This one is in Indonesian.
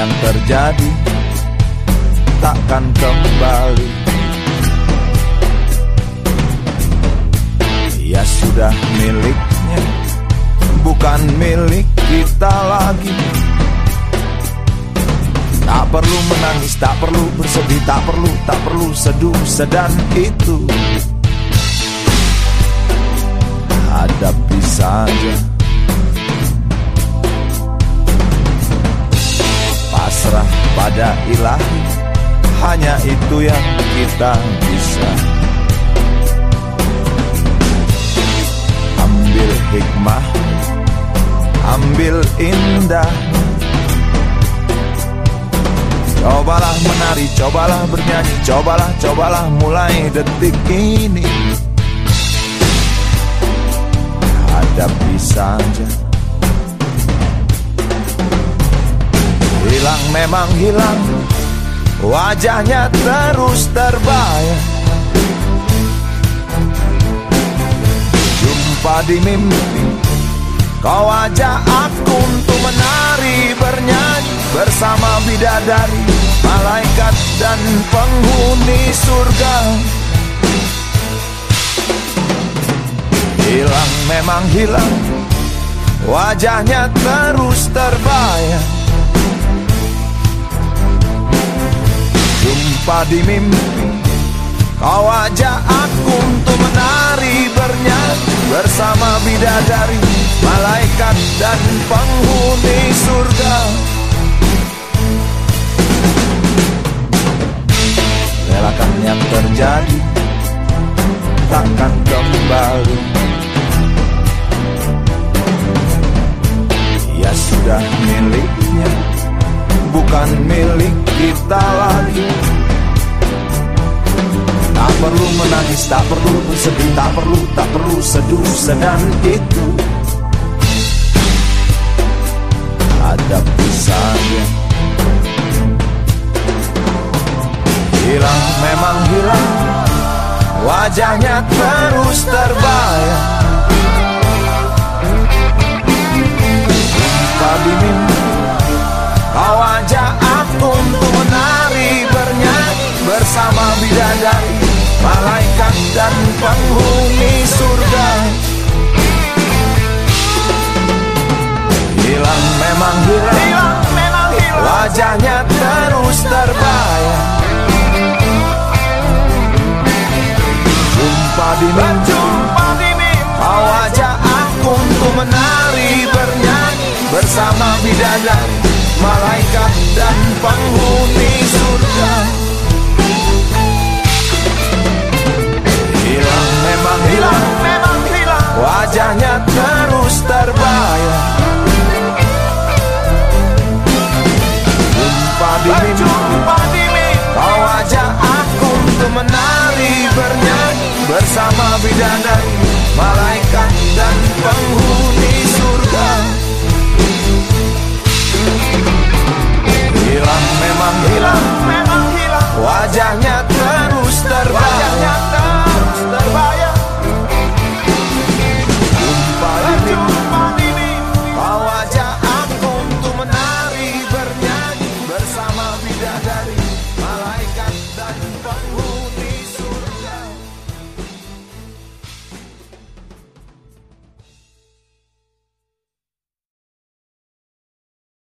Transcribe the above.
yang terjadi takkan kembali. Ya sudah miliknya bukan milik kita lagi. Tak perlu menangis, tak perlu bersedih, tak perlu, tak perlu seduh sedan itu. Hadapi saja Pasrah pada ilahi. Hanya itu yang kita bisa. Ambil hikmah Ambil indah. Cobalah menari, cobalah bernyanyi Cobalah, cobalah mulai detik ini. Hadapi saja Hilang memang hilang. Wajahnya terus terbayang Jumpa di mimpi Kau ajak aku untuk menari bernyanyi Bersama bidadari, malaikat dan penghuni surga. Hilang memang hilang. Wajahnya terus terbayang Jumpa di mimpi Kau ajak aku untuk menari bernyanyi Bersama bidadari, malaikat dan penghuni surga. Relakan yang terjadi Takkan kembali perlu menangis, tak perlu bersedih Tak perlu, tak perlu seduh sedan itu Hadapi saja Hilang memang hilang. Wajahnya terus terbayang Malaikat dan penghuni surga. Hilang memang hilang, Wajahnya terus terbayang Jumpa di mimpi. Kau ajak aku untuk menari bernyanyi Bersama bidadari. Malaikat dan penghuni Wajahnya terus terbayang. Jumpa di mimpi. Kau ajak aku untuk menari bernyanyi Bersama bidadari Malaikat dan penghuni